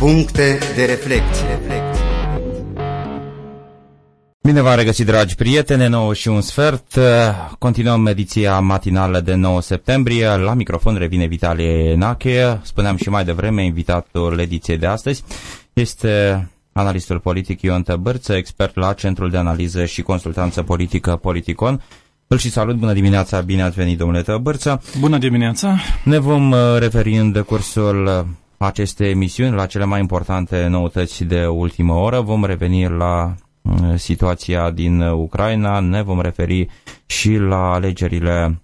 Puncte de reflecție. Bine v-am regăsit, dragi prieteni, 9 și un sfert. Continuăm ediția matinală de 9 septembrie. La microfon revine Vitalie Nache. Spuneam și mai devreme, invitatul ediției de astăzi este analistul politic Ion Tăbârță, expert la Centrul de Analiză și Consultanță Politică Politicon. Îl și salut, bună dimineața, bine ați venit, domnule Tăbârță. Bună dimineața. Ne vom uh, referi în decursul uh, acestei emisiuni la cele mai importante noutăți de ultimă oră. Vom reveni la uh, situația din Ucraina, ne vom referi și la alegerile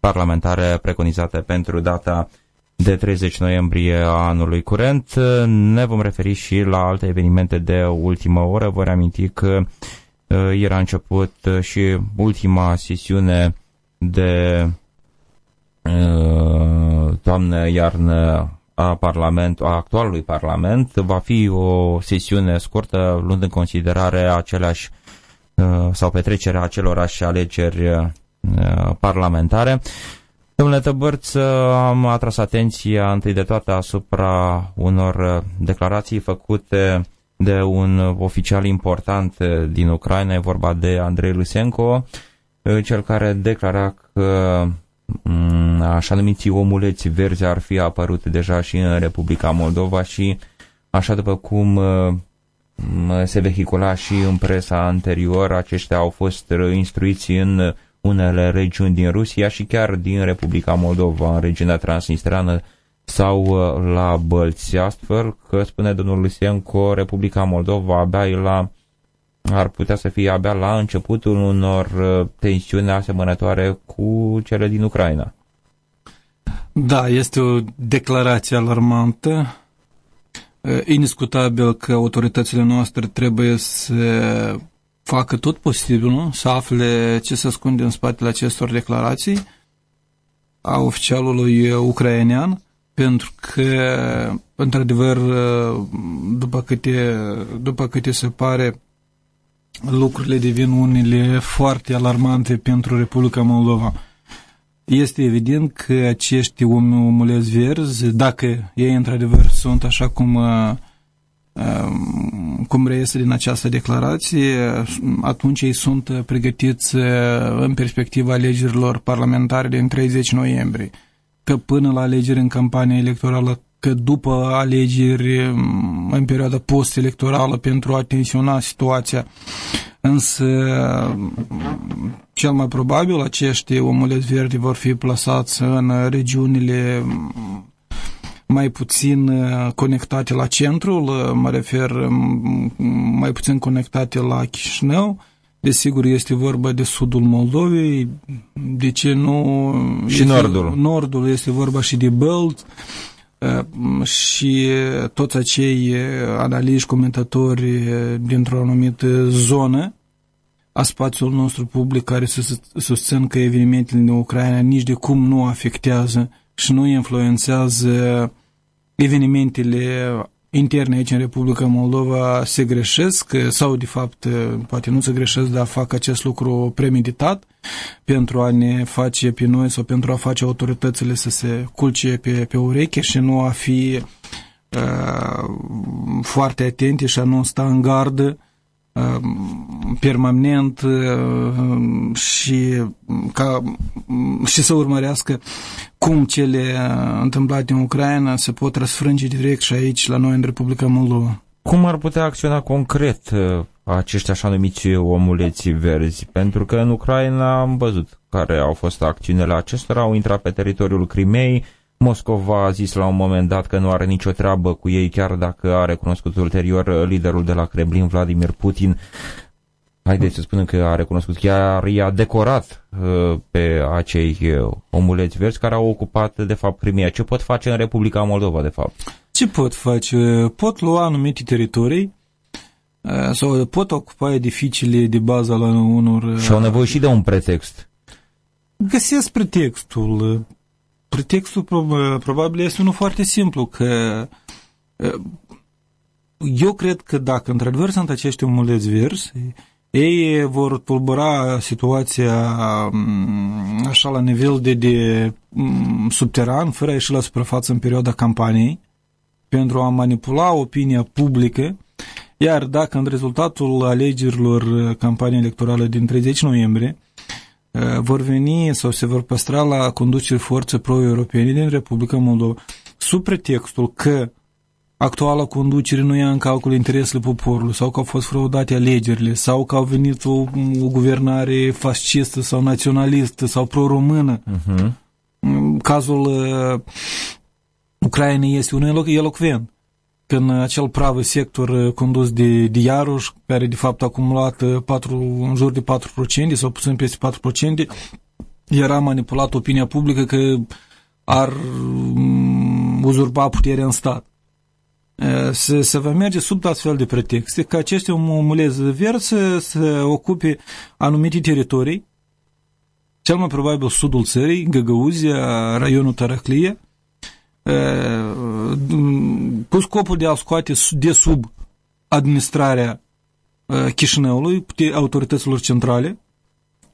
parlamentare preconizate pentru data de 30 noiembrie a anului curent. Ne vom referi și la alte evenimente de ultimă oră. Vă reaminti că uh, ieri a început uh, și ultima sesiune de uh, toamnă-iarnă a, parlament, a actualului Parlament. Va fi o sesiune scurtă, luând în considerare aceleași sau petrecerea acelorași alegeri parlamentare. Domnule Tăbărț, am atras atenția întâi de toate asupra unor declarații făcute de un oficial important din Ucraina, e vorba de Andrei Lusenko, cel care declara că mm, așa numiții omuleți verzi ar fi apărut deja și în Republica Moldova și așa după cum mm, se vehicula și în presa anterior, aceștia au fost instruiți în unele regiuni din Rusia și chiar din Republica Moldova, în regiunea transnistrană sau uh, la Bălți. Astfel că, spune domnul Lusienco, Republica Moldova abia la ar putea să fie abia la începutul unor uh, tensiuni asemănătoare cu cele din Ucraina. Da, este o declarație alarmantă. Uh, indiscutabil că autoritățile noastre trebuie să facă tot posibilul să afle ce se ascunde în spatele acestor declarații a oficialului ucrainean, pentru că, într-adevăr, după câte, după câte se pare, lucrurile devin unele foarte alarmante pentru Republica Moldova. Este evident că acești omuleți verzi, dacă ei într-adevăr sunt așa cum Ehm, cum reiese din această declarație, atunci ei sunt pregătiți eh, în perspectiva alegerilor parlamentare din 30 noiembrie. Că până la alegeri în campania electorală, că după alegeri în perioada post-electorală pentru a tensiona situația. Însă, cel mai probabil, acești omuleți verdi vor fi plasați în regiunile mai puțin uh, conectate la centrul, uh, mă refer mai puțin conectate la Chișinău. Desigur, este vorba de sudul Moldovei, de ce nu... Și este, nordul. Nordul este vorba și de Bălt uh, și toți acei analiști, comentatori dintr-o anumită zonă a spațiului nostru public care susțin că evenimentele din Ucraina nici de cum nu afectează și nu influențează evenimentele interne aici în Republica Moldova se greșesc sau de fapt poate nu se greșesc, dar fac acest lucru premeditat pentru a ne face pe noi sau pentru a face autoritățile să se culce pe, pe ureche și nu a fi uh, foarte atente și a nu sta în gardă Um, permanent uh, și, ca, și să urmărească cum cele întâmplate în Ucraina se pot răsfrânge direct și aici la noi în Republica Moldova. Cum ar putea acționa concret uh, acești așa numiți omuleți verzi? Pentru că în Ucraina am văzut care au fost acțiunile acestora, au intrat pe teritoriul Crimei, Moscova a zis la un moment dat că nu are nicio treabă cu ei, chiar dacă a recunoscut ulterior liderul de la Kremlin, Vladimir Putin. Haideți să spunem că a recunoscut, chiar i-a decorat uh, pe acei uh, omuleți verzi care au ocupat, de fapt, Crimea. Ce pot face în Republica Moldova, de fapt? Ce pot face? Pot lua anumite teritorii uh, sau pot ocupa edificiile de bază la unor... Uh, și au nevoie și de un pretext. Găsesc pretextul Pretextul probabil este unul foarte simplu, că eu cred că dacă într-adevăr sunt acești omuleți verzi, ei vor tulbura situația așa la nivel de, de subteran, fără a ieși la suprafață în perioada campaniei, pentru a manipula opinia publică, iar dacă în rezultatul alegerilor uh, campaniei electorale din 30 noiembrie uh, vor veni sau se vor păstra la conducere forțe pro-europene din Republica Moldova, sub pretextul că actuala conducere nu ia în calcul interesele poporului sau că au fost fraudate alegerile sau că au venit o, o guvernare fascistă sau naționalistă sau pro-română. Uh-huh. Cazul uh, Ucrainei este unul elocvent. Când acel pravă sector uh, condus de, de Iaruș, care de fapt a acumulat 4, uh, în jur de 4% sau puțin peste 4%, era manipulat opinia publică că ar um, uzurpa puterea în stat. Să, să va merge sub astfel de pretexte că aceste omulezi verzi să, să ocupe anumite teritorii, cel mai probabil sudul țării, Găgăuzia, raionul Taraclie, cu scopul de a scoate de sub administrarea Chișinăului, autorităților centrale,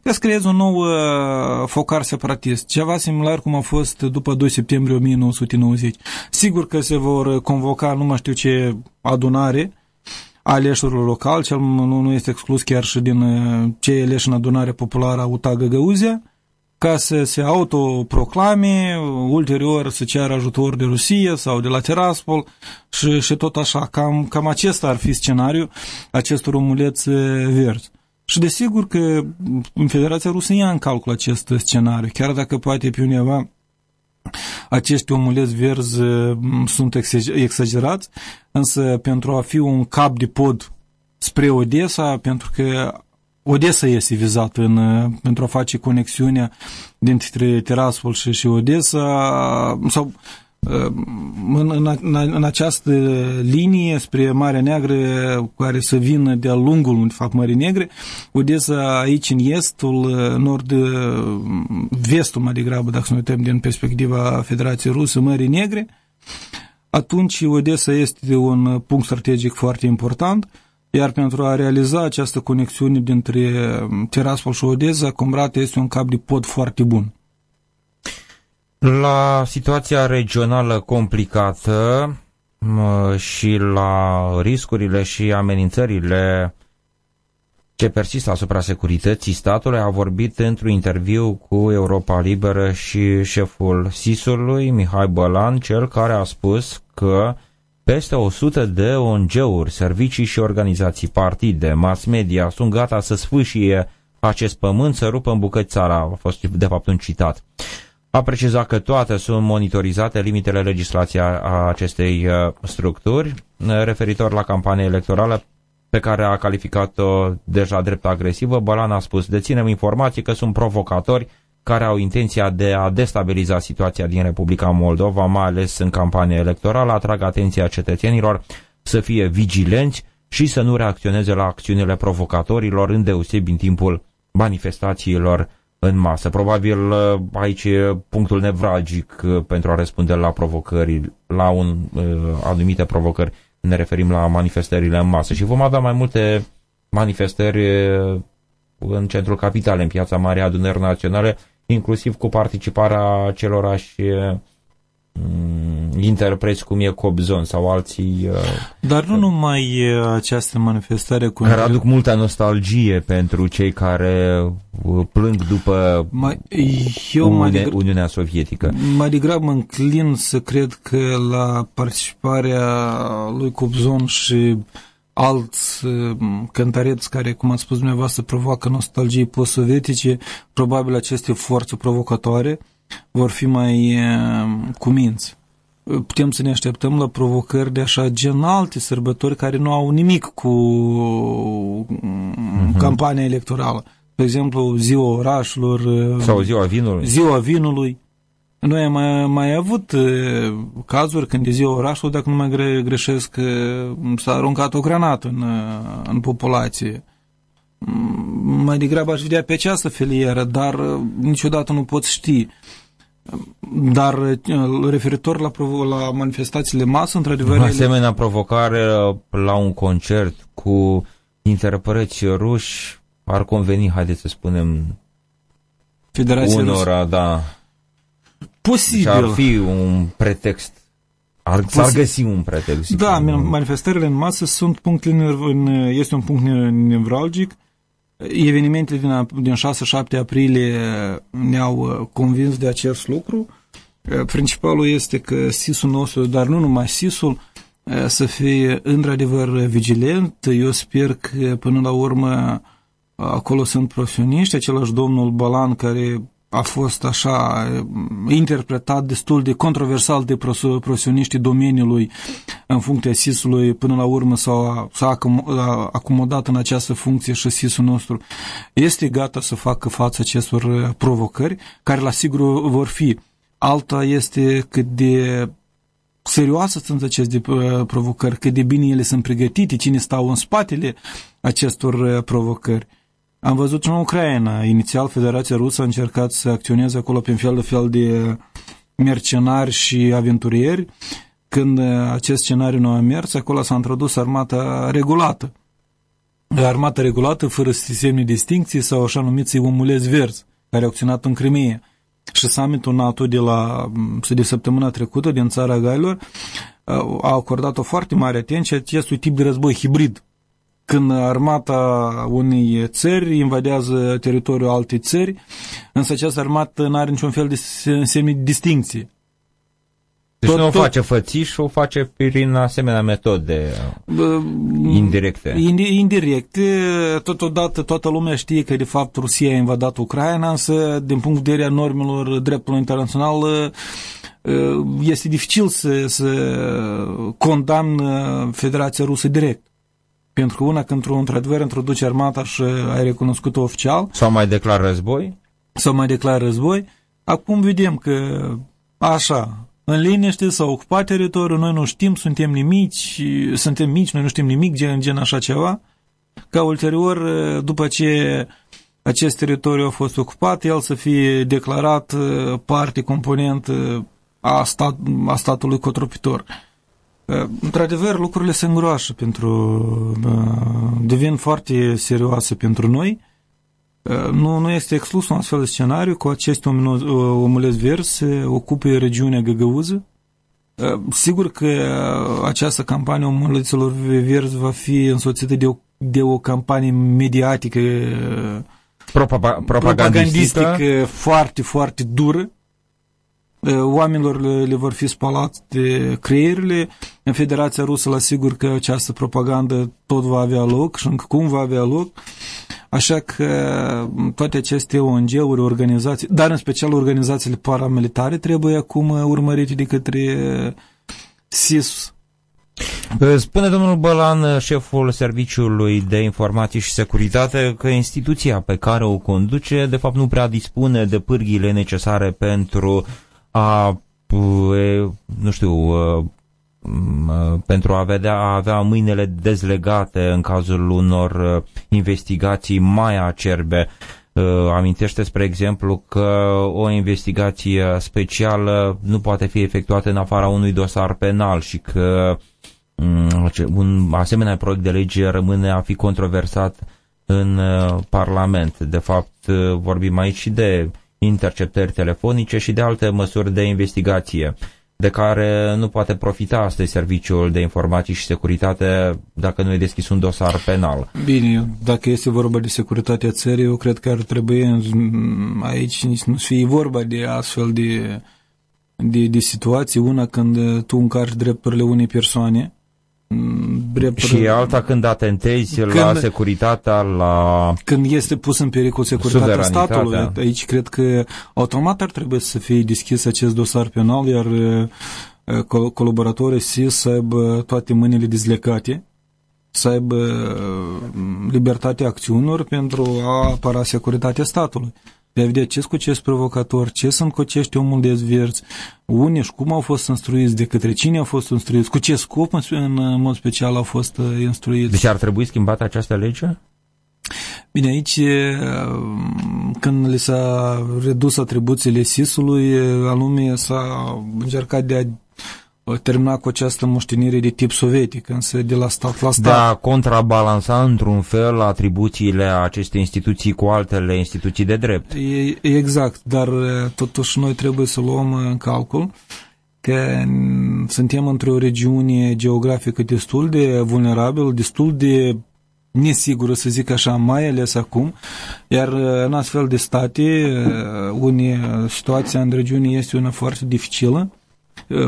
ca să creeze un nou uh, focar separatist, ceva similar cum a fost după 2 septembrie 1990. Sigur că se vor convoca, nu mai știu ce, adunare a aleșurilor local, cel nu, nu este exclus chiar și din uh, cei aleși în adunarea populară a UTA Găgăuzia, ca să se autoproclame, ulterior să ceară ajutor de Rusia sau de la Tiraspol și, și tot așa. Cam, cam acesta ar fi scenariul acestor omuleți uh, verzi. Și desigur că Federația Rusă ia în calcul acest scenariu, chiar dacă poate pe undeva acești omuleți verzi mm, sunt exagerați, însă pentru a fi un cap de pod spre Odessa, pentru că Odessa este vizată în, pentru a face conexiunea dintre Tiraspol și, și Odessa, sau în, în, în această linie spre Marea Neagră care să vină de-a lungul, de fapt, Mării Negre, Odessa aici în estul, nord, vestul mai degrabă, dacă să ne uităm din perspectiva Federației Rusă, Mării Negre, atunci Odessa este un punct strategic foarte important, iar pentru a realiza această conexiune dintre Tiraspol și Odessa, Comrat este un cap de pod foarte bun. La situația regională complicată și la riscurile și amenințările ce persistă asupra securității statului, a vorbit într-un interviu cu Europa Liberă și șeful SIS-ului, Mihai Bălan, cel care a spus că peste 100 de ONG-uri, servicii și organizații, partide, mass media sunt gata să sfâșie acest pământ, să rupă în bucăți țara. A fost de fapt un citat. A precizat că toate sunt monitorizate limitele legislației a acestei uh, structuri, uh, referitor la campania electorală pe care a calificat-o deja drept agresivă. Bălan a spus, deținem informații că sunt provocatori care au intenția de a destabiliza situația din Republica Moldova, mai ales în campania electorală, atrag atenția cetățenilor să fie vigilenți și să nu reacționeze la acțiunile provocatorilor, îndeosebi în timpul manifestațiilor în masă. Probabil uh, aici e punctul nevralgic uh, pentru a răspunde la provocări, la un, uh, anumite provocări. Ne referim la manifestările în masă și vom avea mai multe manifestări în centrul capitalei, în piața Mare Adunări Naționale, inclusiv cu participarea celorași Mm, interpreți cum e Cobzon sau alții. Uh, Dar nu numai această manifestare cu... Care aduc multă nostalgie pentru cei care uh, plâng după mai, eu Uni- mai degrab, Uniunea Sovietică. Mai degrabă mă înclin să cred că la participarea lui Cobzon și alți uh, cântăreți care, cum ați spus dumneavoastră, provoacă nostalgie post-sovietice, probabil aceste forțe provocatoare, vor fi mai cuminți. Putem să ne așteptăm la provocări de așa gen alte sărbători care nu au nimic cu uh-huh. campania electorală. De exemplu, ziua orașelor. Sau ziua vinului. Ziua vinului. Noi am mai, mai avut cazuri când de ziua orașului, dacă nu mai gre, greșesc, s-a aruncat o granată în, în populație mai degrabă aș vedea pe această filieră, dar uh, niciodată nu pot ști. Dar uh, referitor la, la manifestațiile masă, într-adevăr... O asemenea provocare uh, la un concert cu interpreți ruși ar conveni, haideți să spunem, Federația unora, Rusă. da. Posibil. Și ar fi un pretext Ar, s-ar găsi un pretext. Da, manifestările în masă sunt punct, este un punct nevralgic. Evenimentele din, din 6-7 aprilie ne-au uh, convins de acest lucru. Uh, principalul este că SIS-ul nostru, dar nu numai SIS-ul, uh, să fie într-adevăr vigilent. Eu sper că până la urmă acolo sunt profesioniști, același domnul Balan care a fost așa interpretat destul de controversal de profesioniștii domeniului în funcția SIS-ului, până la urmă s-a, s-a acomodat în această funcție și SIS-ul nostru este gata să facă față acestor provocări, care la sigur vor fi. Alta este cât de serioasă sunt aceste provocări, cât de bine ele sunt pregătite, cine stau în spatele acestor provocări. Am văzut și în Ucraina. Inițial, Federația Rusă a încercat să acționeze acolo pe fel de fel de mercenari și aventurieri. Când acest scenariu nu a mers, acolo s-a introdus armata regulată. Armata regulată, fără semne distincții, sau așa numiți omulezi verzi, care au acționat în Crimea. Și summitul NATO de, la, de săptămâna trecută din țara Gailor a acordat o foarte mare atenție acestui tip de război hibrid când armata unei țări invadează teritoriul altei țări, însă această armată nu are niciun fel de semne de distinție. Deci tot, nu o tot, face fățiș, o face prin asemenea metode uh, indirecte. Indirecte, totodată toată lumea știe că de fapt Rusia a invadat Ucraina, însă din punct de vedere a normelor dreptului internațional uh, este dificil să, să condamnă Federația Rusă direct. Pentru că una când într-adevăr introduce armata și ai recunoscut-o oficial. Sau mai declară război. Sau mai declară război. Acum vedem că așa, în liniște s-a ocupat teritoriul, noi nu știm, suntem nimici, suntem mici, noi nu știm nimic, gen, gen așa ceva. Ca ulterior, după ce acest teritoriu a fost ocupat, el să fie declarat parte, component a, stat, a statului cotropitor. Într-adevăr, lucrurile se îngroașă pentru, devin foarte serioase pentru noi. Nu, nu este exclus un astfel de scenariu cu aceste omulezi verzi se ocupe regiunea Găgăuză. Sigur că această campanie omuleților verzi va fi însoțită de o, de o campanie mediatică propagandistică. propagandistică foarte, foarte dură oamenilor le, le vor fi spalate creierile. În Federația Rusă, la sigur că această propagandă tot va avea loc și încă cum va avea loc. Așa că toate aceste ONG-uri, organizații, dar în special organizațiile paramilitare, trebuie acum urmărite de către SIS. Spune domnul Bălan, șeful Serviciului de Informații și Securitate, că instituția pe care o conduce, de fapt, nu prea dispune de pârghile necesare pentru a, nu știu, pentru a, vedea, a avea mâinile dezlegate în cazul unor investigații mai acerbe. Amintește, spre exemplu, că o investigație specială nu poate fi efectuată în afara unui dosar penal și că un asemenea proiect de lege rămâne a fi controversat în Parlament. De fapt, vorbim aici și de interceptări telefonice și de alte măsuri de investigație de care nu poate profita astăzi Serviciul de Informații și Securitate dacă nu e deschis un dosar penal. Bine, dacă este vorba de securitatea țării, eu cred că ar trebui aici nici nu fie vorba de astfel de, de, de situații. Una când tu încarci drepturile unei persoane drepturi. Și alta când atentezi când, la securitatea, la Când este pus în pericol securitatea statului, aici cred că automat ar trebui să fie deschis acest dosar penal, iar uh, colaboratorii SIS să aibă toate mâinile dezlecate, să aibă uh, libertatea acțiunilor pentru a apăra securitatea statului de a vedea ce sunt acest provocator, ce sunt cu acești omul de zverți, unii și cum au fost instruiți, de către cine au fost instruiți, cu ce scop în, în mod special au fost uh, instruiți. Deci ar trebui schimbată această lege? Bine, aici, uh, când le s-a redus atribuțiile SIS-ului, uh, anume s-a încercat de a termina cu această moștenire de tip sovietic, însă de la stat la stat. De a contrabalansa într-un fel atribuțiile acestei instituții cu altele instituții de drept. E, exact, dar totuși noi trebuie să luăm în calcul că suntem într-o regiune geografică destul de vulnerabilă, destul de nesigură, să zic așa, mai ales acum, iar în astfel de state, unde situația în regiune este una foarte dificilă,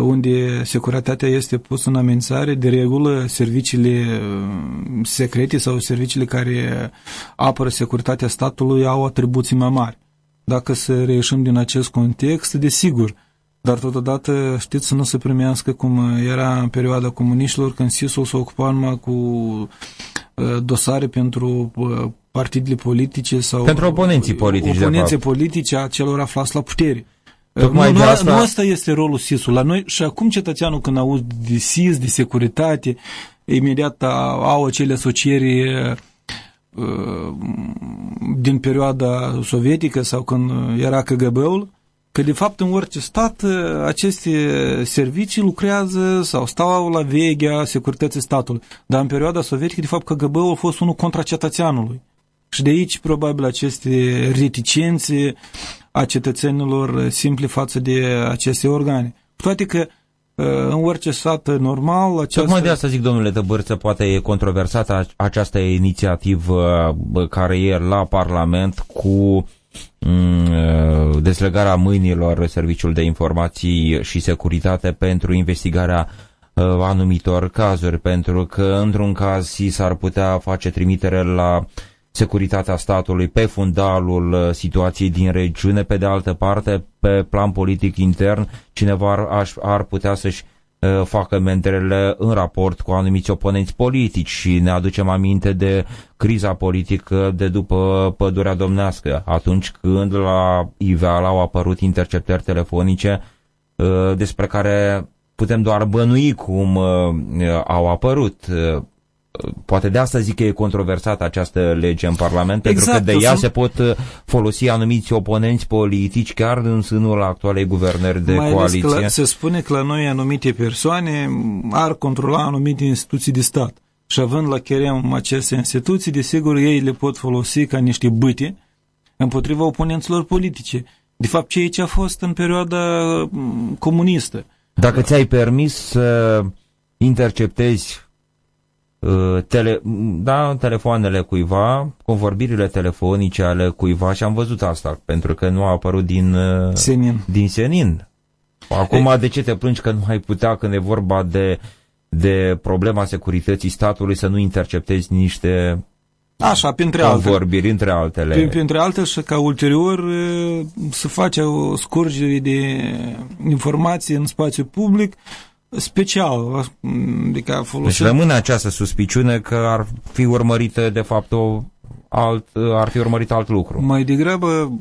unde securitatea este pusă în amenințare, de regulă serviciile secrete sau serviciile care apără securitatea statului au atribuții mai mari. Dacă să reieșim din acest context, desigur, dar totodată știți să nu se primească cum era în perioada comuniștilor când SIS-ul se ocupa numai cu dosare pentru partidele politice sau pentru oponenții politici, oponenții politice a celor aflați la putere. Tocmai nu, nu, asta... nu asta este rolul SIS-ului. La noi și acum cetățeanul când auzi de SIS, de securitate, imediat au acele asocieri din perioada sovietică sau când era KGB-ul, că de fapt în orice stat aceste servicii lucrează sau stau la veghea securității statului. Dar în perioada sovietică, de fapt, KGB-ul a fost unul contra cetățeanului. Și de aici, probabil, aceste reticențe a cetățenilor simpli față de aceste organe. Toate că în orice sat normal... Această... Tocmai de asta zic, domnule Tăbârță, poate e controversată această inițiativă care e la Parlament cu Mm, deslegarea mâinilor Serviciul de Informații și Securitate pentru investigarea uh, anumitor cazuri, pentru că într-un caz s-ar putea face trimitere la securitatea statului pe fundalul uh, situației din regiune, pe de altă parte, pe plan politic intern, cineva ar, ar putea să-și Uh, facă menterele în raport cu anumiți oponenți politici și ne aducem aminte de criza politică de după pădurea domnească, atunci când la Iveala au apărut interceptări telefonice uh, despre care putem doar bănui cum uh, au apărut poate de asta zic că e controversată această lege în Parlament, exact, pentru că de ea sunt... se pot uh, folosi anumiți oponenți politici chiar în sânul actualei guvernări de Mai coaliție. Că la, se spune că la noi anumite persoane ar controla anumite instituții de stat și având la cherem aceste instituții, desigur ei le pot folosi ca niște bâte împotriva oponenților politice. De fapt, ceea ce a fost în perioada mm, comunistă. Dacă ți-ai permis să interceptezi Uh, tele, da, telefoanele cuiva, convorbirile telefonice ale cuiva și am văzut asta, pentru că nu a apărut din uh, Senin. Din senin. Acum e... de ce te plângi că nu ai putea când e vorba de, de problema securității statului să nu interceptezi niște Așa, printre altele. Vorbiri, între altele. Printre altele și ca ulterior să face o scurgere de informații în spațiu public special. Adică a folosit... Deci rămâne această suspiciune că ar fi urmărită de fapt o alt, ar fi urmărit alt lucru. Mai degrabă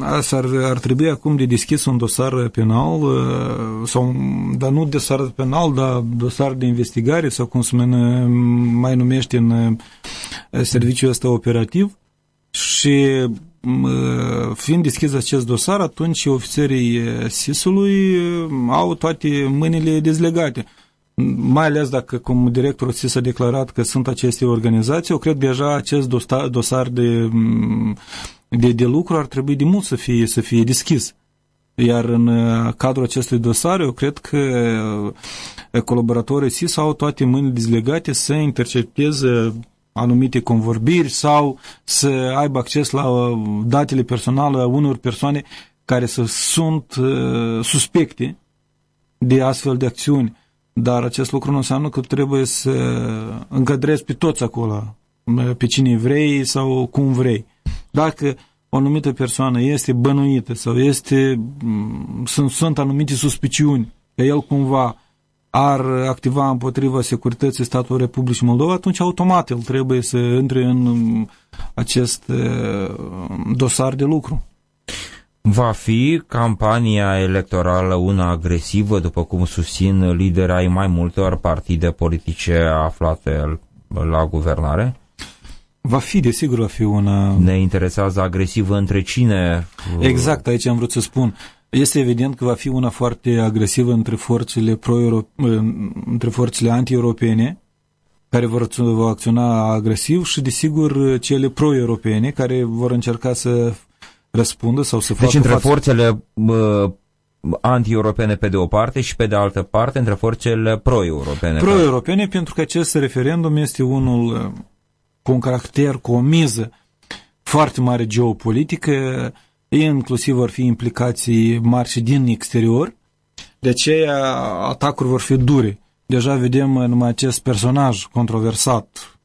ar, ar trebui acum de deschis un dosar penal, uh, sau, dar nu dosar penal, dar dosar de investigare, sau cum se mai numește în uh, serviciul ăsta operativ, și fiind deschis acest dosar, atunci ofițerii SIS-ului au toate mâinile dezlegate. Mai ales dacă, cum directorul SIS a declarat că sunt aceste organizații, eu cred deja acest dosar de, de, de lucru ar trebui de mult să fie, să fie deschis. Iar în cadrul acestui dosar, eu cred că colaboratorii SIS au toate mâinile dezlegate să intercepteze anumite convorbiri sau să aibă acces la uh, datele personale a unor persoane care să sunt uh, suspecte de astfel de acțiuni. Dar acest lucru nu înseamnă că trebuie să încadrezi pe toți acolo, pe cine vrei sau cum vrei. Dacă o anumită persoană este bănuită sau este, mm, sunt, sunt anumite suspiciuni că el cumva ar activa împotriva securității statului Republicii Moldova, atunci automat el trebuie să intre în acest dosar de lucru. Va fi campania electorală una agresivă, după cum susțin lideri ai mai multor partide politice aflate la guvernare? Va fi, desigur, va fi una... Ne interesează agresivă între cine? Exact, aici am vrut să spun. Este evident că va fi una foarte agresivă între forțele, pro între forțele anti-europene, care vor, vor acționa agresiv și, desigur, cele pro-europene, care vor încerca să răspundă sau să deci facă Deci între față. forțele anti-europene pe de o parte și pe de altă parte între forțele pro-europene. Pro-europene pentru că acest referendum este unul uh, cu un caracter, cu o miză foarte mare geopolitică, inclusiv vor fi implicații mari și din exterior, de aceea atacuri vor fi dure. Deja vedem numai acest personaj controversat,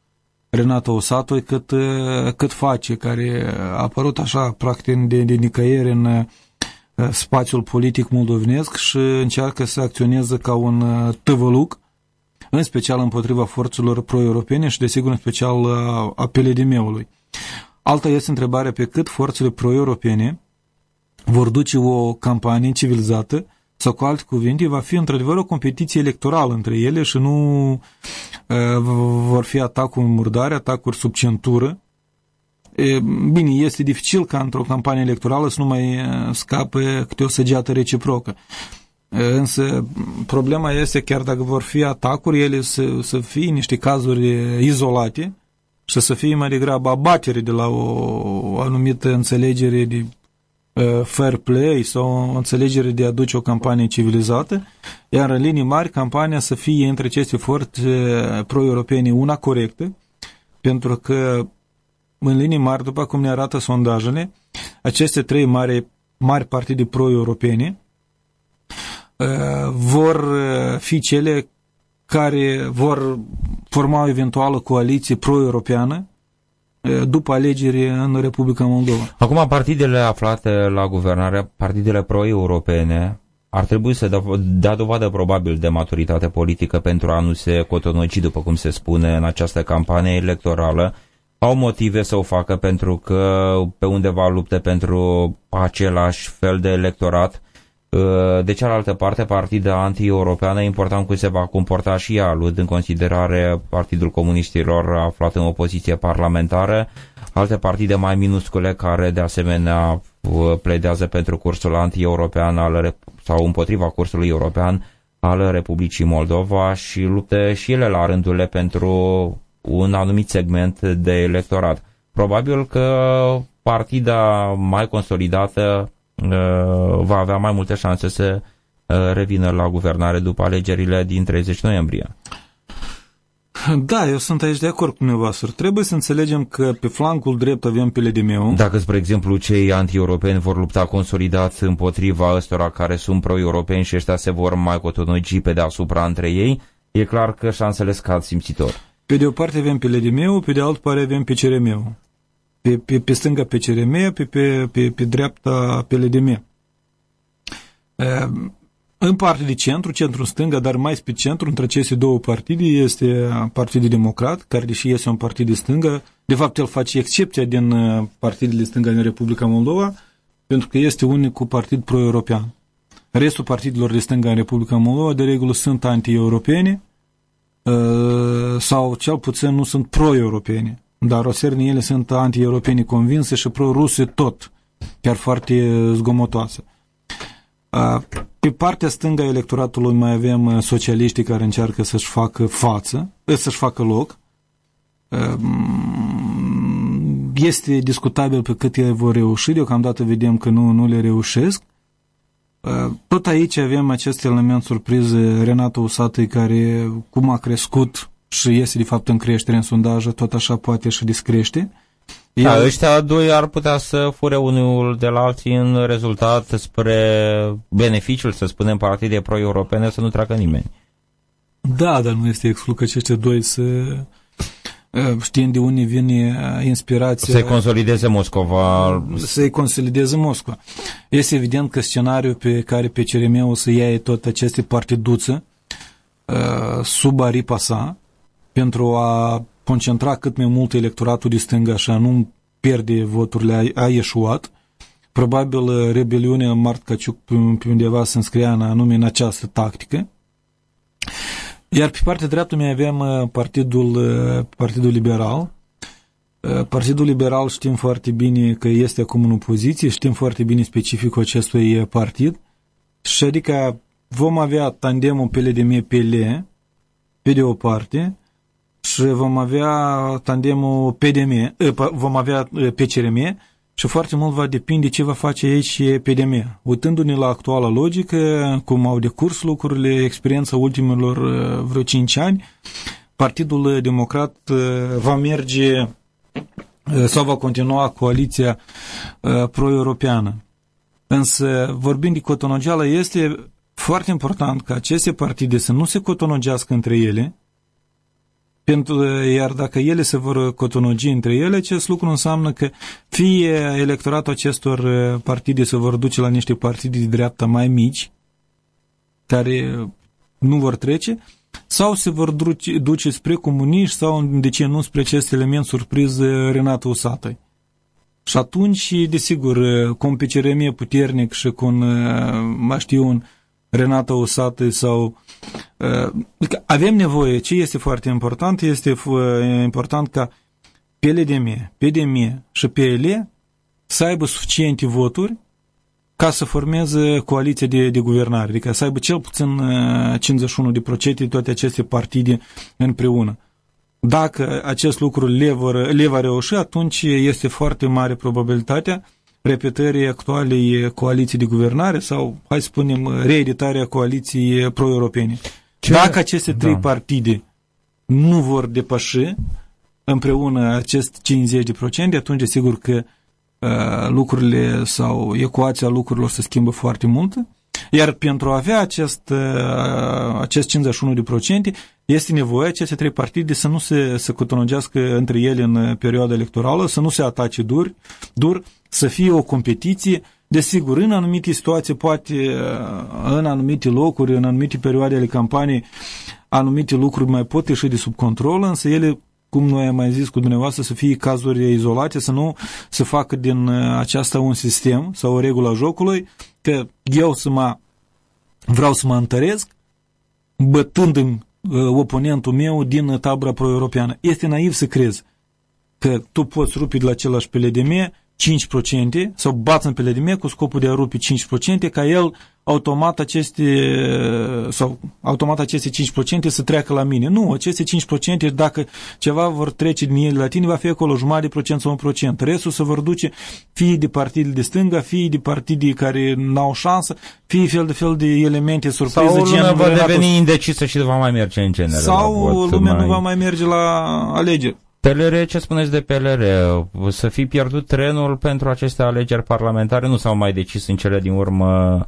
Renato Osato, cât, cât face, care a apărut așa, practic, de, de nicăieri în uh, spațiul politic moldovenesc și încearcă să acționeze ca un uh, tăvăluc, în special împotriva forțelor pro-europene și, desigur, în special uh, a PLDM-ului. Alta este întrebarea pe cât forțele pro-europene vor duce o campanie civilizată sau cu alte cuvinte, va fi într-adevăr o competiție electorală între ele și nu uh, vor fi atacuri murdare, atacuri sub centură. E, bine, este dificil ca într-o campanie electorală să nu mai scape câte o săgeată reciprocă. Însă problema este chiar dacă vor fi atacuri, ele să, să fie niște cazuri izolate și să fie mai degrabă abatere de la o anumită înțelegere de Uh, fair play sau o înțelegere de a duce o campanie civilizată, iar în linii mari campania să fie între aceste forțe uh, pro-europene una corectă, pentru că în linii mari, după cum ne arată sondajele, aceste trei mari, mari partide pro-europene uh, vor fi cele care vor forma o eventuală coaliție pro-europeană după alegeri în Republica Moldova. Acum, partidele aflate la guvernare, partidele pro-europene, ar trebui să dea dovadă probabil de maturitate politică pentru a nu se cotonoci, după cum se spune, în această campanie electorală. Au motive să o facă pentru că pe undeva lupte pentru același fel de electorat Uh, de cealaltă parte, partida anti-europeană, important cum se va comporta și ea, luând în considerare Partidul Comuniștilor aflat în opoziție parlamentară, alte partide mai minuscule care de asemenea uh, pledează pentru cursul anti-european al, sau împotriva cursului european al Republicii Moldova și lupte și ele la rândurile pentru un anumit segment de electorat. Probabil că partida mai consolidată Uh, va avea mai multe șanse să uh, revină la guvernare după alegerile din 30 noiembrie. Da, eu sunt aici de acord cu dumneavoastră. Trebuie să înțelegem că pe flancul drept avem pe meu. Dacă, spre exemplu, cei anti-europeni vor lupta consolidat împotriva ăstora care sunt pro-europeni și ăștia se vor mai cotonogi pe deasupra între ei, e clar că șansele scad simțitor. Pe de o parte avem pe meu, pe de altă parte avem pe CRM-ul pe, pe, pe stânga pe CRM, pe, pe, pe, pe dreapta pe LDM. În parte de centru, centru stânga, dar mai spre centru, între aceste două partide, este Partidul Democrat, care deși este un partid de stânga, de fapt el face excepția din partidele stânga din Republica Moldova, pentru că este unicul partid pro-european. Restul partidelor de stânga în Republica Moldova, de regulă, sunt anti-europene sau cel puțin nu sunt pro-europene dar osernii ele sunt anti-europeni convinse și pro-ruse tot, chiar foarte zgomotoase. Pe partea stângă a electoratului mai avem uh, socialiștii care încearcă să-și facă față, uh, să-și facă loc. Este discutabil pe cât ei vor reuși, deocamdată vedem că nu, nu le reușesc. Tot aici avem acest element surpriză, Renato Usatăi, care cum a crescut și iese de fapt în creștere în sondaje, tot așa poate și descrește. El... Da, ăștia doi ar putea să fure unul de la alții în rezultat spre beneficiul, să spunem, partide pro-europene să nu treacă nimeni. Da, dar nu este exclu că aceștia doi să știm de unde vine inspirația. Să-i consolideze Moscova. Să-i consolideze Moscova. Este evident că scenariul pe care pe CRM o să ia tot aceste partiduță sub aripa sa, pentru a concentra cât mai mult electoratul de stânga și a nu pierde voturile, a, a ieșuat. Probabil uh, rebeliunea Mart Caciuc pe undeva se înscria în anume în această tactică. Iar pe partea dreaptă mai avem uh, Partidul, uh, Partidul Liberal. Partidul Liberal știm foarte bine că este acum în opoziție, știm foarte bine specificul acestui partid și adică vom avea tandemul PLDM-PL pe de o parte și vom avea tandemul PDM, vom avea PCRM și foarte mult va depinde ce va face aici PDM. Uitându-ne la actuala logică, cum au decurs lucrurile, experiența ultimilor uh, vreo 5 ani, Partidul Democrat uh, va merge uh, sau va continua coaliția pro-europeană. Însă, vorbind de cotonogeală, este foarte important ca aceste partide să nu se cotonogească între ele, pentru, iar dacă ele se vor cotonogi între ele, acest lucru înseamnă că fie electoratul acestor uh, partide se vor duce la niște partide de dreapta mai mici, care nu vor trece, sau se vor duce, duce spre comuniști sau, de ce nu, spre acest element surpriză Renato Usatăi. Și atunci, desigur, uh, cu un PCRM puternic și cu un, uh, mai știu, un Renata Usată sau... Uh, avem nevoie, ce este foarte important, este important ca PLDM, PDM și PL să aibă suficiente voturi ca să formeze coaliția de, de guvernare, adică să aibă cel puțin 51% de toate aceste partide împreună. Dacă acest lucru le, vor, le va reuși, atunci este foarte mare probabilitatea repetării actualei coaliții de guvernare sau, hai să spunem, reeditarea coaliției pro-europene. Dacă aceste da. trei partide nu vor depăși împreună acest 50%, atunci sigur că uh, lucrurile sau ecuația lucrurilor se schimbă foarte mult. Iar pentru a avea acest, uh, acest 51% este nevoie aceste trei partide să nu se să cotonogească între ele în perioada electorală, să nu se atace dur, dur să fie o competiție. Desigur, în anumite situații, poate uh, în anumite locuri, în anumite perioade ale campaniei, anumite lucruri mai pot ieși de sub control, însă ele cum noi am mai zis cu dumneavoastră, să fie cazuri izolate, să nu să facă din uh, aceasta un sistem sau o regulă a jocului, că eu să mă vreau să mă întăresc, bătând-mi uh, oponentul meu din tabra pro-europeană. Este naiv să crezi că tu poți rupi de la același PLDM 5% sau bați în PLDM cu scopul de a rupi 5% ca el automat aceste sau automat aceste 5% să treacă la mine. Nu, aceste 5% dacă ceva vor trece din ele la tine va fi acolo jumătate de procent sau un procent. Restul se vor duce fie de partide de stânga, fie de partide care n-au șansă, fie fel de fel de elemente surprize. Sau lumea va deveni indecisă și va mai merge în genere. Sau lumea mai... nu va mai merge la alegeri. PLR, ce spuneți de PLR? Să fi pierdut trenul pentru aceste alegeri parlamentare? Nu s-au mai decis în cele din urmă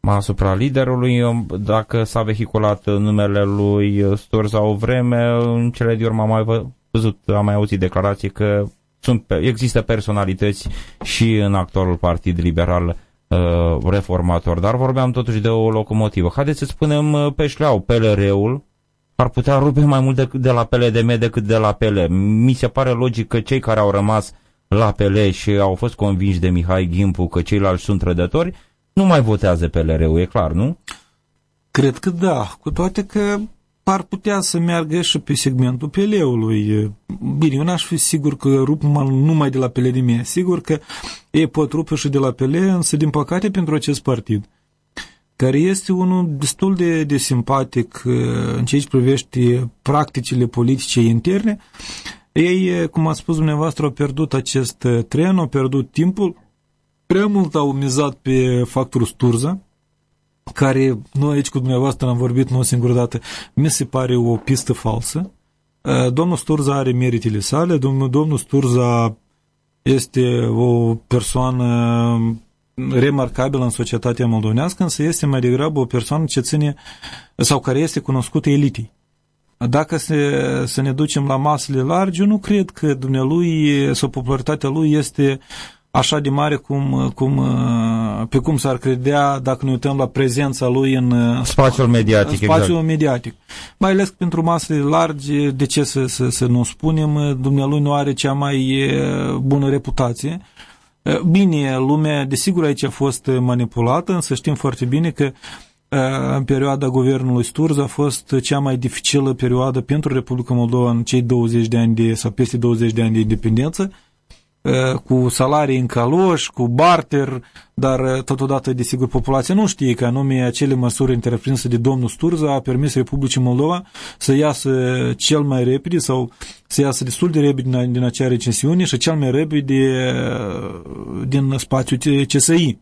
asupra liderului, dacă s-a vehiculat numele lui Sturza o vreme, în cele din urmă am mai văzut, am mai auzit declarații că sunt, există personalități și în actualul Partid Liberal uh, reformator, dar vorbeam totuși de o locomotivă. Haideți să spunem uh, pe șleau, PLR-ul ar putea rupe mai mult decât de la PLDM decât de la PL. Mi se pare logic că cei care au rămas la PL și au fost convinși de Mihai Gimpu că ceilalți sunt trădători, nu mai votează PLR-ul, e clar, nu? Cred că da, cu toate că ar putea să meargă și pe segmentul PL-ului. Bine, eu n-aș fi sigur că rup numai de la PLDM. Sigur că ei pot rupe și de la PL, însă din păcate pentru acest partid care este unul destul de, de simpatic uh, în ceea ce privește practicile politice interne. Ei, uh, cum a spus dumneavoastră, au pierdut acest uh, tren, au pierdut timpul, prea mult au mizat pe factorul Sturza, care noi aici cu dumneavoastră am vorbit nu o singură dată, mi se pare o pistă falsă. Domnul Sturza are meritele sale, domnul, domnul Sturza este o persoană remarcabil în societatea moldovenească, însă este mai degrabă o persoană ce ține sau care este cunoscută elitei. Dacă se, să ne ducem la masele largi, eu nu cred că dumnealui sau popularitatea lui este așa de mare cum, cum, pe cum s-ar credea dacă ne uităm la prezența lui în spațiul mediatic. În spațiul exact. mediatic. Mai ales pentru masele largi, de ce să, să, să nu spunem, dumnealui nu are cea mai bună reputație Eh, bine, lumea, desigur, aici a fost manipulată, însă știm foarte bine că eh, în perioada guvernului Sturz a fost cea mai dificilă perioadă pentru Republica Moldova în cei 20 de ani de, sau peste 20 de ani de independență, eh, cu salarii în caloși, cu barter, dar totodată, desigur, populația nu știe că anume acele măsuri întreprinse de domnul Sturza a permis Republicii Moldova să iasă cel mai repede sau să iasă destul de repede din, din acea recesiune și cel mai repede din spațiul CSI.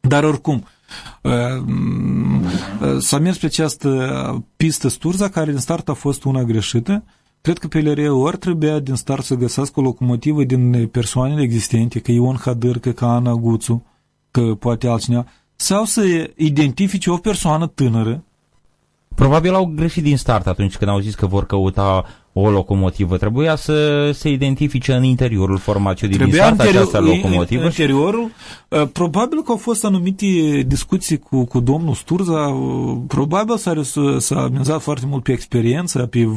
Dar oricum, s-a mers pe această pistă Sturza, care din start a fost una greșită, Cred că PLR ori trebuia din start să găsească o locomotivă din persoanele existente, că Ion Hadăr, că Ana Guțu, că poate altcineva, sau să identifice o persoană tânără. Probabil au greșit din start atunci când au zis că vor căuta o locomotivă. Trebuia să se identifice în interiorul formației din start această locomotivă. În interiorul, uh, probabil că au fost anumite discuții cu, cu domnul Sturza, uh, probabil s-a, s-a amenzat foarte mult pe experiență, pe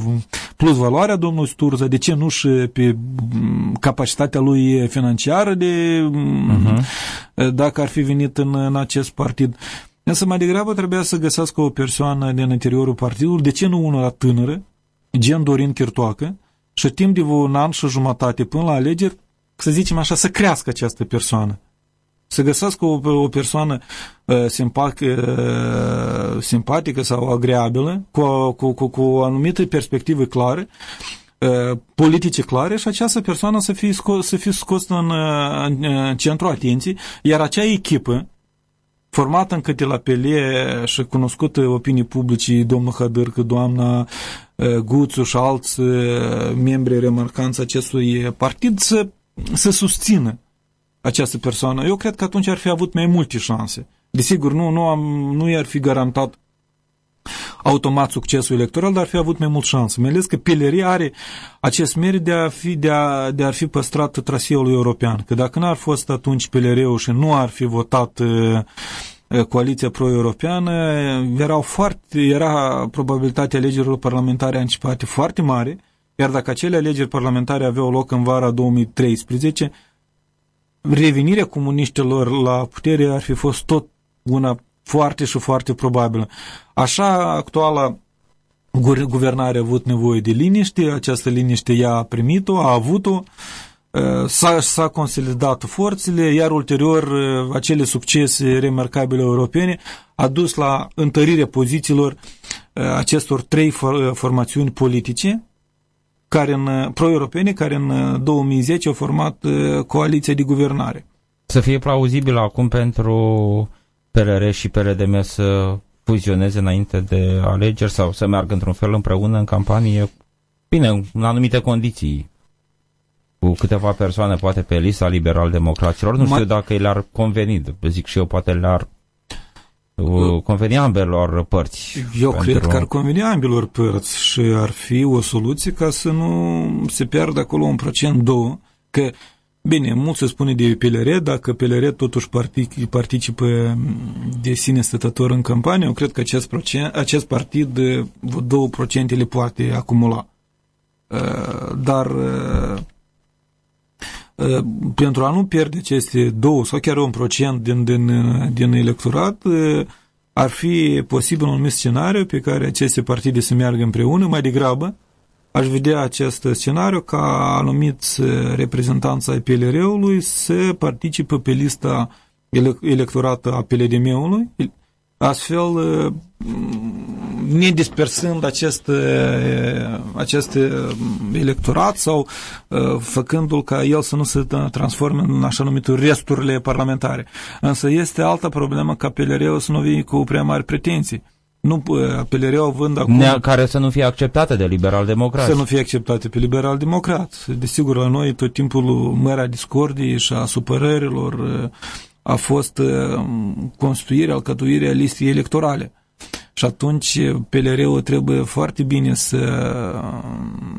plus valoarea domnului Sturza, de ce nu și pe mm, capacitatea lui financiară de uh-huh. dacă ar fi venit în, în acest partid. Însă mai degrabă trebuia să găsească o persoană din interiorul partidului, de ce nu una tânără, gen Dorin Chirtoacă, și timp de un an și jumătate până la alegeri, să zicem așa, să crească această persoană. Să găsească o, o persoană uh, simpac, uh, simpatică sau agreabilă, cu, cu, cu, cu o anumită perspectivă clară, uh, politice clare și această persoană să fie, scos, să fie scos în, în, în centrul atenției, iar acea echipă formată încă de la Pele și cunoscută opinii publice, domnul Hadârcă, doamna Guțu și alți membri remarcanți acestui partid să, să susțină această persoană. Eu cred că atunci ar fi avut mai multe șanse. Desigur, nu, nu, am, nu i-ar fi garantat automat succesul electoral, dar ar fi avut mai mult șanse. Mai ales că Pelerie are acest merit de a fi, de a, de a fi păstrat traseul european. Că dacă n-ar fost atunci Pelereu și nu ar fi votat uh, coaliția pro-europeană, erau foarte, era probabilitatea alegerilor parlamentare anticipate foarte mare, iar dacă acele alegeri parlamentare aveau loc în vara 2013, revenirea comuniștilor la putere ar fi fost tot una foarte și foarte probabilă. Așa, actuala guvernare a avut nevoie de liniște, această liniște ea a primit-o, a avut-o, s-a, s-a consolidat forțele, iar ulterior acele succese remarcabile europene a dus la întărirea pozițiilor acestor trei formațiuni politice care în pro-europene, care în 2010 au format coaliția de guvernare. Să fie plauzibil acum pentru PLR și PLDM să fuzioneze înainte de alegeri sau să meargă într-un fel împreună în campanie? Bine, în anumite condiții. Cu câteva persoane, poate pe lista liberal-democraților. Nu știu dacă le-ar conveni. Zic și eu, poate le-ar uh, conveni ambelor părți. Eu pentru... cred că ar conveni ambelor părți și ar fi o soluție ca să nu se pierdă acolo un procent, două, că Bine, mult se spune de PLR, dacă PLR totuși participă de sine stătător în campanie, eu cred că acest, procent, acest partid 2% le poate acumula. Uh, dar uh, uh, pentru a nu pierde aceste 2 sau chiar un procent din, din, din electorat, ar fi posibil un scenariu pe care aceste partide să meargă împreună mai degrabă, aș vedea acest scenariu ca anumiți reprezentanți ai PLR-ului să participă pe lista electorată a PLDM-ului, astfel nedispersând acest, acest electorat sau făcându-l ca el să nu se transforme în așa numitul resturile parlamentare. Însă este alta problemă ca PLR-ul să nu vie cu prea mari pretenții nu PLR-ul vând acum... Ne, care să nu fie acceptate de liberal-democrat. Să nu fie acceptate pe liberal-democrat. Desigur, la noi tot timpul mărea discordiei și a supărărilor a fost construirea, alcătuirea listei electorale. Și atunci PLR-ul trebuie foarte bine să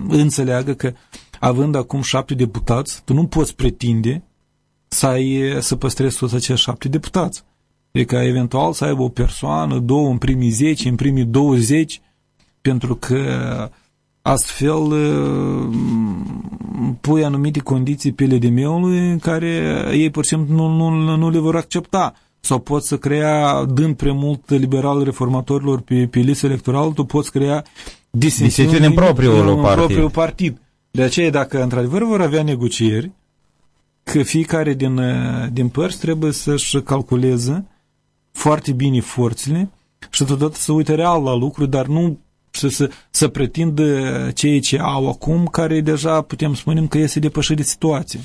înțeleagă că având acum șapte deputați, tu nu poți pretinde să, ai, să păstrezi toți acești șapte deputați e ca eventual să aibă o persoană, două în primii 10, în primii 20, pentru că astfel uh, pui anumite condiții pe LDM-ului în care ei pur și simplu nu, nu, nu le vor accepta sau poți să crea, dând prea mult liberal reformatorilor pe, pe listă electorală, tu poți crea disensiuni în propriul, în partid. propriul partid. De aceea, dacă într-adevăr vor avea negocieri, că fiecare din, uh, din părți trebuie să-și calculeze foarte bine forțele și totodată să uite real la lucruri, dar nu să, să, să pretindă ceea ce au acum, care deja putem spune că este depășit de situație.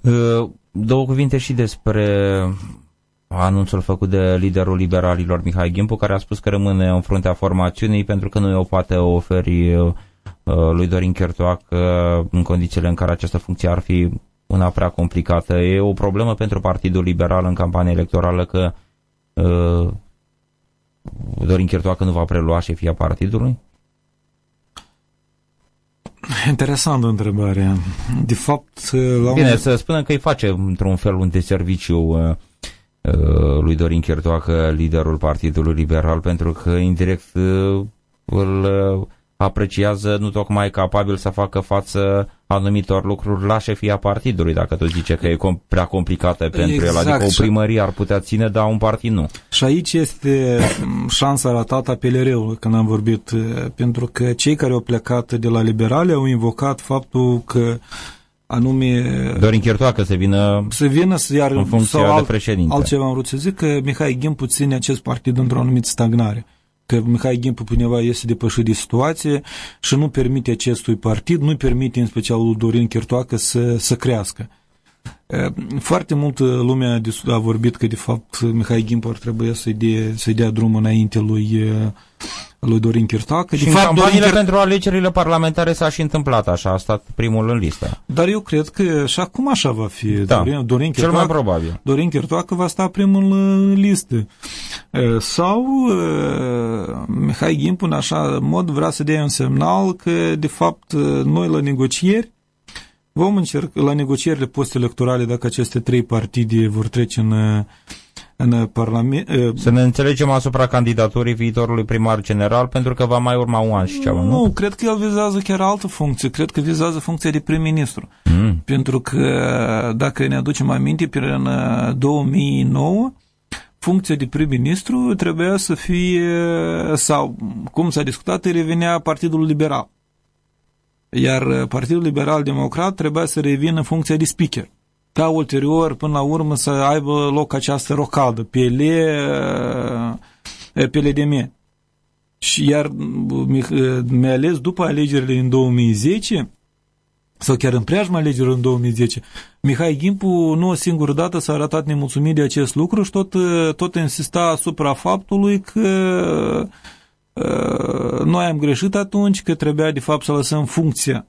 Uh, două cuvinte și despre anunțul făcut de liderul liberalilor Mihai Gimpu, care a spus că rămâne în fruntea formațiunii pentru că nu o poate oferi uh, lui Dorin Chertoac în condițiile în care această funcție ar fi una prea complicată. E o problemă pentru Partidul Liberal în campanie electorală că uh, Dorin Chertoacă nu va prelua șefia partidului? Interesantă întrebare. De fapt, la Bine, un... să spunem că îi face într-un fel un de serviciu uh, uh, lui Dorin Chertoacă, liderul Partidului Liberal, pentru că indirect uh, îl uh, apreciază nu tocmai capabil să facă față anumitor lucruri la șefia partidului, dacă tu zice că e com- prea complicată pentru exact. el, adică o primărie ar putea ține, dar un partid nu. Și aici este șansa ratată a PLR-ului, când am vorbit, pentru că cei care au plecat de la liberale au invocat faptul că anume... Dorin Chertoacă să vină, să vină iar, în funcția sau alt, de președinte. Altceva am vrut să zic, că Mihai Ghimpu ține acest partid într-o anumită stagnare că Mihai Gimpu Puneva este depășit de situație și nu permite acestui partid, nu permite în special lui Dorin Chirtoacă să, să crească. Foarte mult lumea a vorbit că de fapt Mihai Gimpu ar trebui să-i dea, să dea drumul înainte lui lui Dorin Chirtac. Și de în fapt, campaniile Dorin pentru alegerile parlamentare s-a și întâmplat așa, a stat primul în listă. Dar eu cred că și acum așa va fi. Da, Dorin, Dorin Chirtac, cel mai probabil. Dorin Chirtac va sta primul în listă. Sau Mihai Gimpu în așa mod vrea să dea un semnal că de fapt noi la negocieri vom încerca la negocierile post-electorale dacă aceste trei partide vor trece în în Parlament. Să ne înțelegem asupra candidaturii viitorului primar general, pentru că va mai urma un an și ceva, nu? Nu, cred că el vizează chiar altă funcție. Cred că vizează funcția de prim-ministru. Mm. Pentru că, dacă ne aducem aminte, prin 2009, funcția de prim-ministru trebuia să fie, sau cum s-a discutat, revenea Partidul Liberal. Iar Partidul Liberal Democrat trebuia să revină funcția de speaker ca ulterior, până la urmă, să aibă loc această rocadă, pele, pele de mie. Și iar mai ales după alegerile în 2010, sau chiar în preajma alegerilor în 2010, Mihai Gimpu nu o singură dată s-a arătat nemulțumit de acest lucru și tot, tot insista asupra faptului că uh, noi am greșit atunci, că trebuia de fapt să lăsăm funcția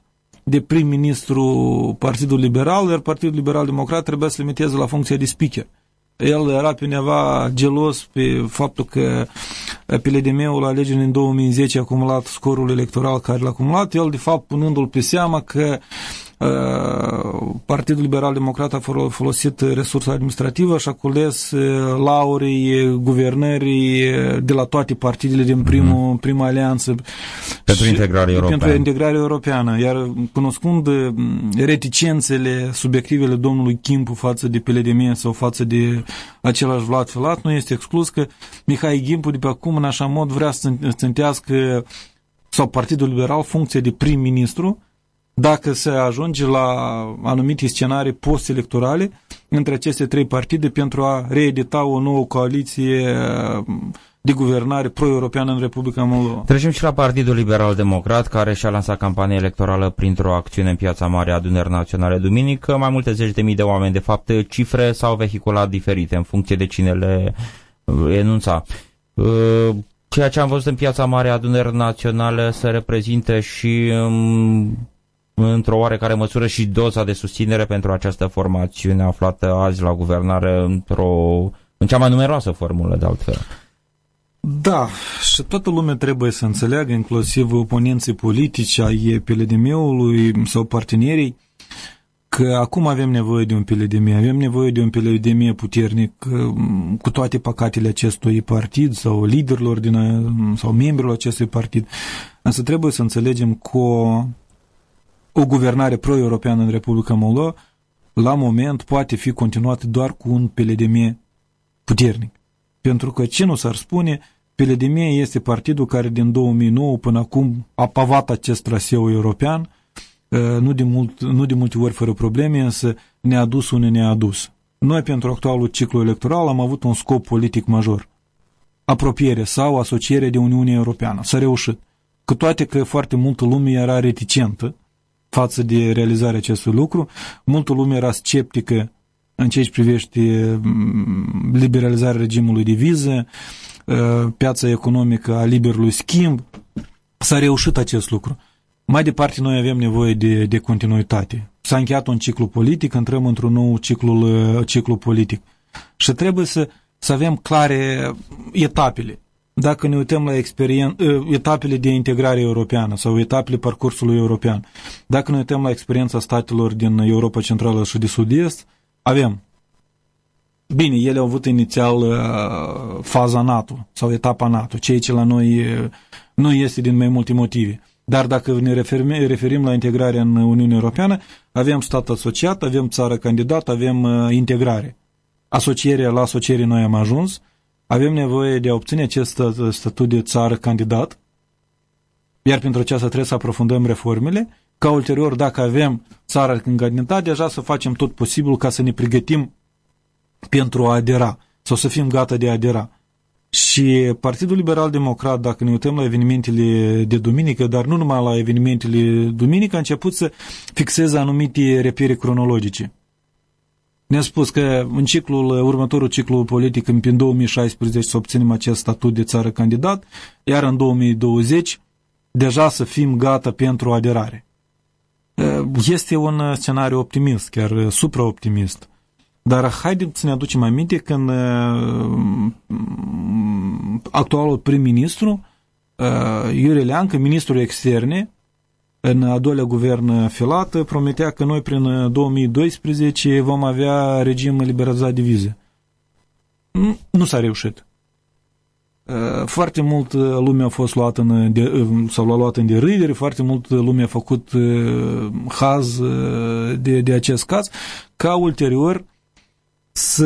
de prim-ministru Partidul Liberal, iar Partidul Liberal Democrat trebuia să limiteze la funcția de speaker. El era pe undeva gelos pe faptul că PLDM-ul la alegerile în 2010 a acumulat scorul electoral care l-a acumulat, el de fapt punându-l pe seama că Uh, Partidul Liberal Democrat a folosit resursa administrativă și a cules uh, laurii guvernării uh, de la toate partidele din primul, mm-hmm. prima alianță pentru integrare europeană. Pentru integrare europeană. Iar cunoscând reticențele subiectivele domnului Chimpu față de PLDM sau față de același Vlad Filat, nu este exclus că Mihai Gimpu de pe acum în așa mod vrea să țintească sau Partidul Liberal funcție de prim-ministru dacă se ajunge la anumite scenarii post-electorale între aceste trei partide pentru a reedita o nouă coaliție de guvernare pro-europeană în Republica Moldova. Trecem și la Partidul Liberal Democrat, care și-a lansat campanie electorală printr-o acțiune în piața mare adunări naționale duminică. Mai multe zeci de mii de oameni, de fapt, cifre s-au vehiculat diferite în funcție de cine le uh, enunța. Uh, ceea ce am văzut în piața mare adunări naționale să reprezinte și um, într-o oarecare măsură și doza de susținere pentru această formațiune aflată azi la guvernare într-o, în cea mai numeroasă formulă de altfel. Da, și toată lumea trebuie să înțeleagă, inclusiv oponenții politici ai PLDM-ului sau partenerii, că acum avem nevoie de un PLDM, avem nevoie de un PLDM puternic cu toate păcatele acestui partid sau liderilor din, sau membrilor acestui partid. Însă trebuie să înțelegem că o guvernare pro-europeană în Republica Moldova, la moment poate fi continuată doar cu un PLDM puternic. Pentru că ce nu s-ar spune, PLDM este partidul care din 2009 până acum a pavat acest traseu european, ă, nu de, mult, nu de multe ori fără probleme, însă ne-a dus unde ne-a adus. Noi, pentru actualul ciclu electoral, am avut un scop politic major. Apropiere sau asociere de Uniunea Europeană. S-a reușit cu toate că foarte multă lume era reticentă față de realizarea acestui lucru, multă lume era sceptică în ceea ce privește mm, liberalizarea regimului de viză, uh, piața economică a liberului schimb, s-a reușit acest lucru. Mai departe, noi avem nevoie de, de continuitate. S-a încheiat un ciclu politic, intrăm într-un nou ciclu, uh, ciclu politic. Și trebuie să, să avem clare etapele. Dacă ne uităm la experien, uh, etapele de integrare europeană sau etapele parcursului european, dacă ne uităm la experiența statelor din Europa Centrală și de Sud-Est, avem Bine, ele au avut inițial uh, faza NATO sau etapa NATO, ceea ce la noi uh, nu este din mai multe motive. Dar dacă ne referim, referim la integrarea în Uniunea Europeană, avem stat asociat, avem țară candidat, avem uh, integrare. Asocierea la asociere noi am ajuns, avem nevoie de a obține acest statut de țară candidat, iar pentru aceasta trebuie să aprofundăm reformele, ca ulterior, dacă avem țara candidat, deja să facem tot posibil ca să ne pregătim pentru a adera sau să fim gata de a adera. Și Partidul Liberal Democrat, dacă ne uităm la evenimentele de duminică, dar nu numai la evenimentele duminică, a început să fixeze anumite repere cronologice. Ne-a spus că în ciclul, următorul ciclu politic, în 2016, să obținem acest statut de țară candidat, iar în 2020 deja să fim gata pentru aderare. Este un scenariu optimist, chiar supraoptimist. Dar haideți să ne aducem aminte când uh, actualul prim-ministru uh, Iure Leancă, ministrul externe, în a doilea guvern filat, prometea că noi prin 2012 vom avea regim liberalizat de vize. Nu s-a reușit. Uh, foarte mult lume a fost luată în de, sau l-a luat în derâdere, foarte mult lume a făcut haz de, de acest caz, ca ulterior să,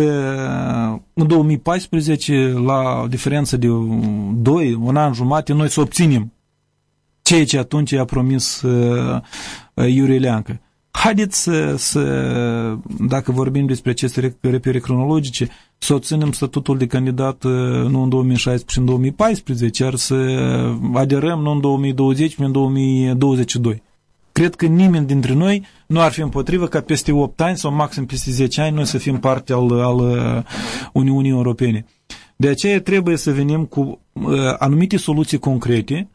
în 2014, la diferență de 2, un an jumate, noi să obținem ceea ce atunci a promis uh, Iurie Leancă. Haideți să, să, dacă vorbim despre aceste repere cronologice, să obținem statutul de candidat uh, nu în 2016, ci în 2014, iar să aderăm nu în 2020, ci în 2022. Cred că nimeni dintre noi nu ar fi împotrivă ca peste 8 ani sau maxim peste 10 ani noi să fim parte al, al uh, Uniunii Europene. De aceea trebuie să venim cu uh, anumite soluții concrete,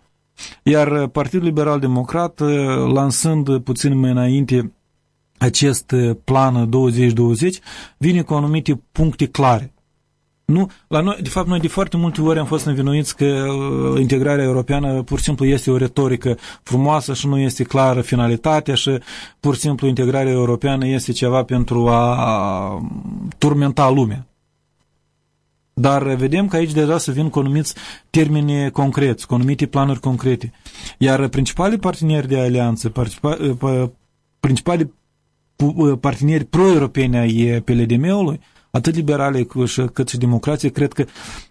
iar Partidul Liberal Democrat, uh, lansând puțin mai înainte acest uh, plan 2020, vine cu anumite puncte clare. Nu, la noi, de fapt, noi de foarte multe ori am fost învinuiți că uh, integrarea europeană pur și simplu este o retorică frumoasă și nu este clară finalitatea și pur și simplu integrarea europeană este ceva pentru a turmenta lumea. Dar vedem că aici deja se vin cu anumiți termeni concreți, cu anumite planuri concrete. Iar principalii parteneri de alianță, uh, principalii uh, parteneri pro-europeni ai PLDM-ului, atât liberale cât și democrație, cred că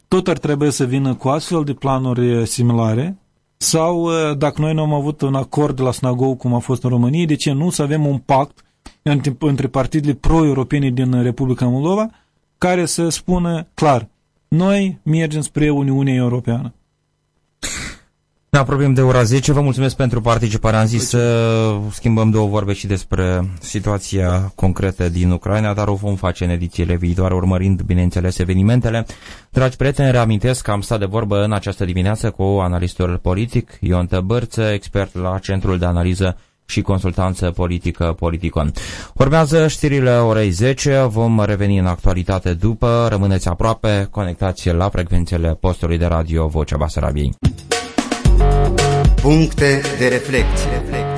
tot ar trebui să vină cu astfel de planuri similare sau dacă noi nu am avut un acord de la Snagou cum a fost în România, de ce nu să avem un pact între, între partidele pro-europene din Republica Moldova care să spună clar, noi mergem spre Uniunea Europeană. Ne apropiem de ora 10. Vă mulțumesc pentru participare. Am zis să schimbăm două vorbe și despre situația concretă din Ucraina, dar o vom face în edițiile viitoare, urmărind, bineînțeles, evenimentele. Dragi prieteni, reamintesc că am stat de vorbă în această dimineață cu analistul politic Ion Tăbărță, expert la Centrul de Analiză și consultanță politică Politicon. Urmează știrile orei 10, vom reveni în actualitate după, rămâneți aproape, conectați la frecvențele postului de radio Vocea Basarabiei. Puncte de reflecție.